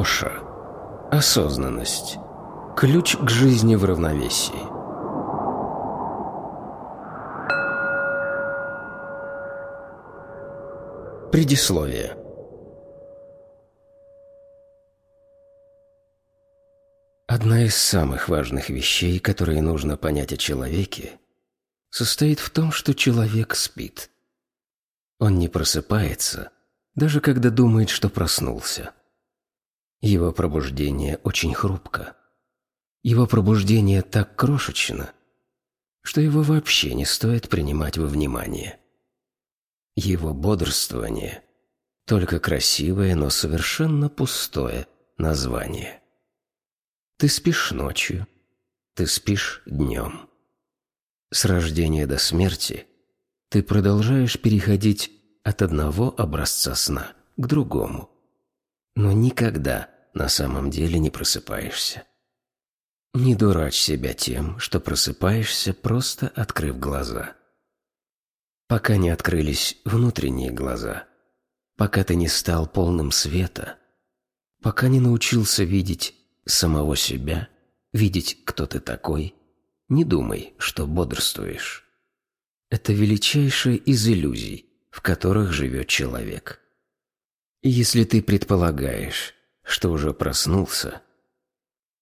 Оша. Осознанность. Ключ к жизни в равновесии. Предисловие. Одна из самых важных вещей, которые нужно понять о человеке, состоит в том, что человек спит. Он не просыпается, даже когда думает, что проснулся. Его пробуждение очень хрупко. Его пробуждение так крошечно, что его вообще не стоит принимать во внимание. Его бодрствование – только красивое, но совершенно пустое название. Ты спишь ночью, ты спишь днем. С рождения до смерти ты продолжаешь переходить от одного образца сна к другому, но никогда на самом деле не просыпаешься. Не дурачь себя тем, что просыпаешься, просто открыв глаза. Пока не открылись внутренние глаза, пока ты не стал полным света, пока не научился видеть самого себя, видеть, кто ты такой, не думай, что бодрствуешь. Это величайшая из иллюзий, в которых живет человек. если ты предполагаешь, что уже проснулся,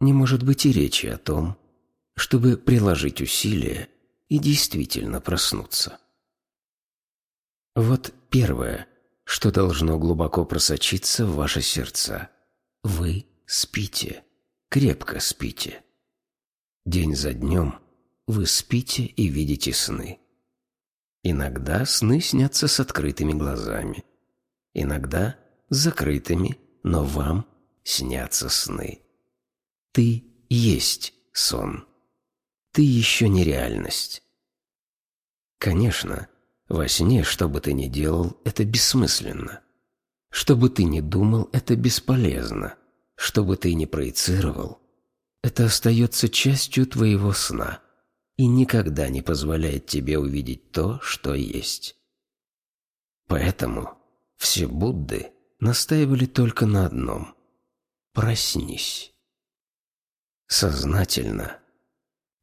не может быть и речи о том, чтобы приложить усилия и действительно проснуться. Вот первое, что должно глубоко просочиться в ваше сердца. Вы спите, крепко спите. День за днем вы спите и видите сны. Иногда сны снятся с открытыми глазами, иногда с закрытыми, но вам снятся сны. Ты есть сон. Ты еще не реальность. Конечно, во сне, что бы ты ни делал, это бессмысленно. Что бы ты ни думал, это бесполезно. Что бы ты ни проецировал, это остается частью твоего сна и никогда не позволяет тебе увидеть то, что есть. Поэтому все Будды настаивали только на одном – проснись. Сознательно.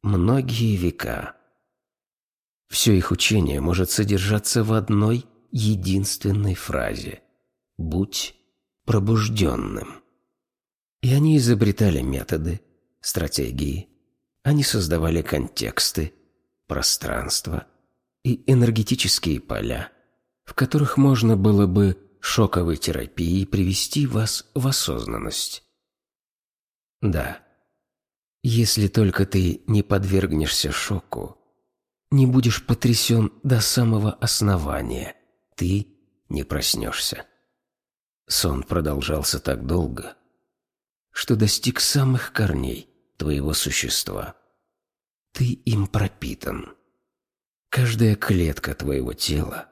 Многие века – все их учение может содержаться в одной единственной фразе «Будь пробужденным». И они изобретали методы, стратегии, они создавали контексты, пространство и энергетические поля, в которых можно было бы шоковой терапией привести вас в осознанность. Да, если только ты не подвергнешься шоку, не будешь потрясен до самого основания, ты не проснешься. Сон продолжался так долго, что достиг самых корней твоего существа. Ты им пропитан. Каждая клетка твоего тела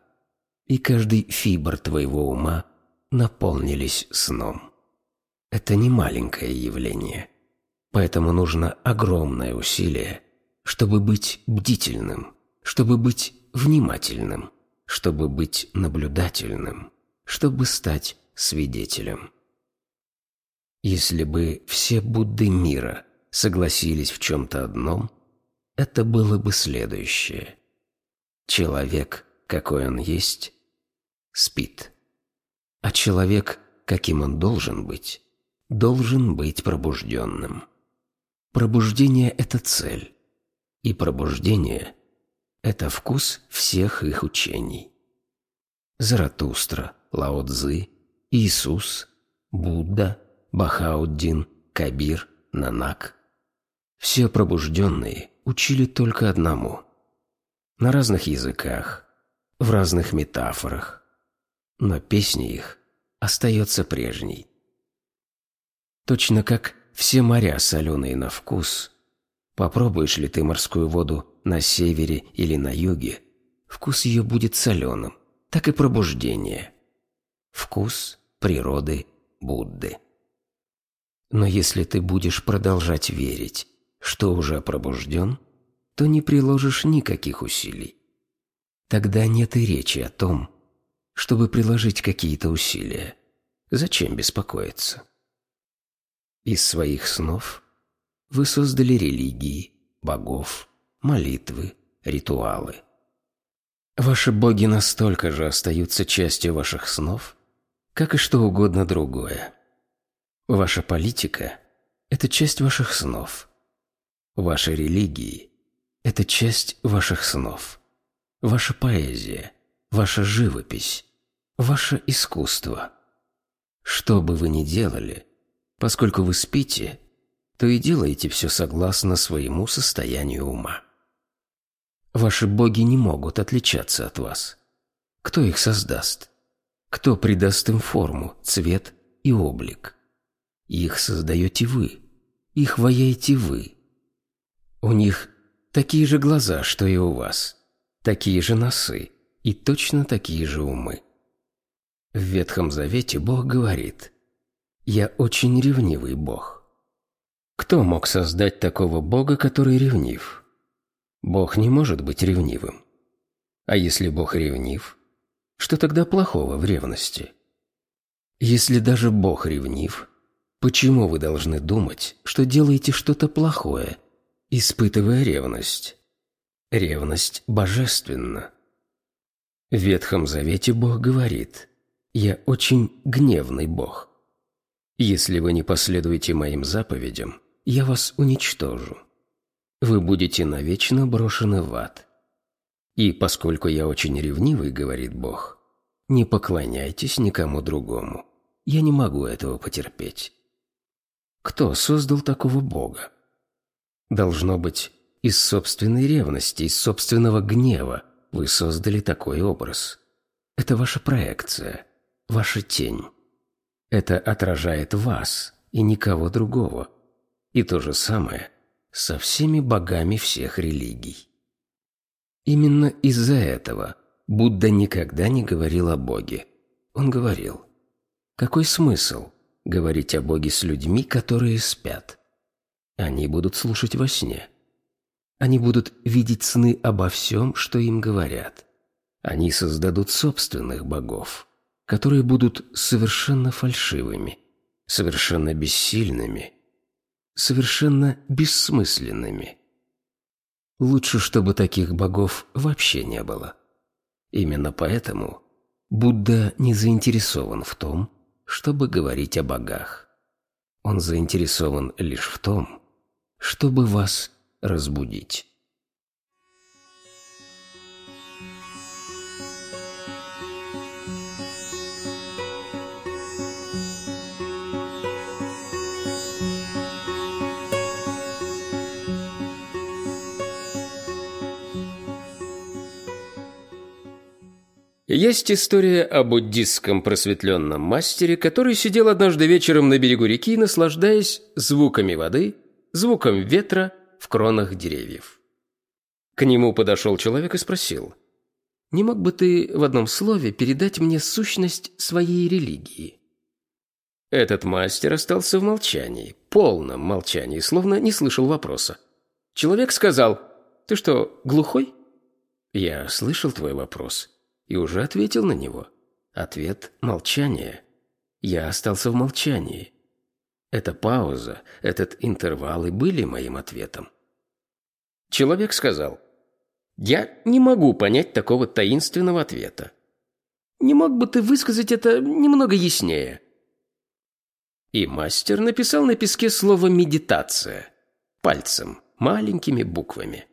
и каждый фибр твоего ума наполнились сном. Это не маленькое явление, поэтому нужно огромное усилие, чтобы быть бдительным, чтобы быть внимательным, чтобы быть наблюдательным, чтобы стать свидетелем. Если бы все Будды мира согласились в чем-то одном, это было бы следующее. Человек, какой он есть, спит. А человек, каким он должен быть, должен быть пробужденным. Пробуждение – это цель и пробуждение – это вкус всех их учений. Заратустра, Лао Цзы, Иисус, Будда, Бахауддин, Кабир, Нанак. Все пробужденные учили только одному. На разных языках, в разных метафорах, но песня их остается прежней. Точно как все моря соленые на вкус – Попробуешь ли ты морскую воду на севере или на юге, вкус ее будет соленым, так и пробуждение. Вкус природы Будды. Но если ты будешь продолжать верить, что уже пробужден, то не приложишь никаких усилий. Тогда нет и речи о том, чтобы приложить какие-то усилия. Зачем беспокоиться? Из своих снов вы создали религии, богов, молитвы, ритуалы. Ваши боги настолько же остаются частью ваших снов, как и что угодно другое. Ваша политика – это часть ваших снов. Ваши религии – это часть ваших снов. Ваша поэзия, ваша живопись, ваше искусство. Что бы вы ни делали, поскольку вы спите, то и делаете все согласно своему состоянию ума. Ваши боги не могут отличаться от вас. Кто их создаст? Кто придаст им форму, цвет и облик? Их создаете вы. Их ваяете вы. У них такие же глаза, что и у вас. Такие же носы и точно такие же умы. В Ветхом Завете Бог говорит «Я очень ревнивый Бог». Кто мог создать такого Бога, который ревнив? Бог не может быть ревнивым. А если Бог ревнив, что тогда плохого в ревности? Если даже Бог ревнив, почему вы должны думать, что делаете что-то плохое, испытывая ревность? Ревность божественна. В Ветхом Завете Бог говорит «Я очень гневный Бог». Если вы не последуете моим заповедям, я вас уничтожу вы будете навечно брошены в ад. И поскольку я очень ревнивый, говорит Бог, не поклоняйтесь никому другому. Я не могу этого потерпеть. Кто создал такого Бога? Должно быть, из собственной ревности, из собственного гнева вы создали такой образ. Это ваша проекция, ваша тень. Это отражает вас и никого другого. И то же самое со всеми богами всех религий. Именно из-за этого Будда никогда не говорил о Боге. Он говорил, какой смысл говорить о Боге с людьми, которые спят? Они будут слушать во сне. Они будут видеть сны обо всем, что им говорят. Они создадут собственных богов, которые будут совершенно фальшивыми, совершенно бессильными совершенно бессмысленными. Лучше, чтобы таких богов вообще не было. Именно поэтому Будда не заинтересован в том, чтобы говорить о богах. Он заинтересован лишь в том, чтобы вас разбудить. Есть история о буддистском просветленном мастере, который сидел однажды вечером на берегу реки, наслаждаясь звуками воды, звуком ветра в кронах деревьев. К нему подошел человек и спросил, «Не мог бы ты в одном слове передать мне сущность своей религии?» Этот мастер остался в молчании, полном молчании, словно не слышал вопроса. Человек сказал, «Ты что, глухой?» «Я слышал твой вопрос» и уже ответил на него. Ответ – молчание. Я остался в молчании. Эта пауза, этот интервал и были моим ответом. Человек сказал, «Я не могу понять такого таинственного ответа. Не мог бы ты высказать это немного яснее?» И мастер написал на песке слово «медитация» пальцем, маленькими буквами.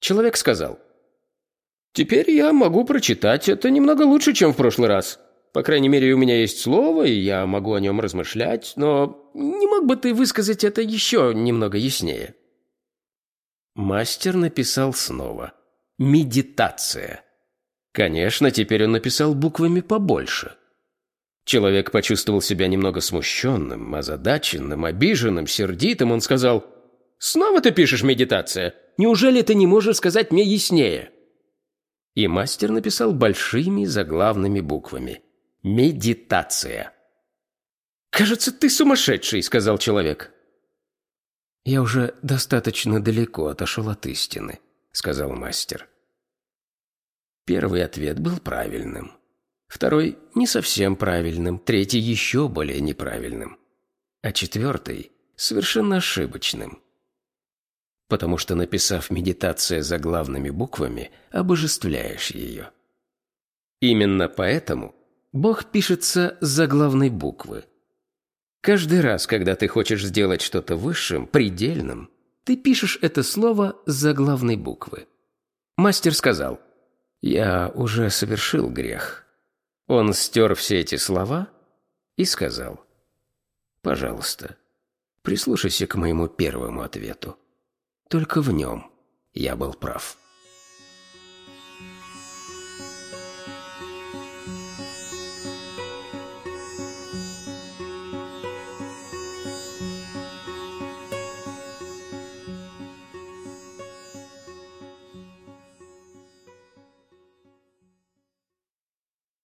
Человек сказал, Теперь я могу прочитать это немного лучше, чем в прошлый раз. По крайней мере, у меня есть слово, и я могу о нем размышлять, но не мог бы ты высказать это еще немного яснее?» Мастер написал снова. «Медитация». Конечно, теперь он написал буквами побольше. Человек почувствовал себя немного смущенным, озадаченным, обиженным, сердитым. Он сказал, «Снова ты пишешь медитация? Неужели ты не можешь сказать мне яснее?» и мастер написал большими заглавными буквами «Медитация». «Кажется, ты сумасшедший», — сказал человек. «Я уже достаточно далеко отошел от истины», — сказал мастер. Первый ответ был правильным. Второй — не совсем правильным, третий — еще более неправильным. а четвертый – совершенно ошибочным. Потому что, написав медитация за главными буквами, обожествляешь ее. Именно поэтому Бог пишется за главной буквы. Каждый раз, когда ты хочешь сделать что-то высшим, предельным, ты пишешь это слово за главной буквы. Мастер сказал, «Я уже совершил грех». Он стер все эти слова и сказал, «Пожалуйста, прислушайся к моему первому ответу. Только в нем я был прав».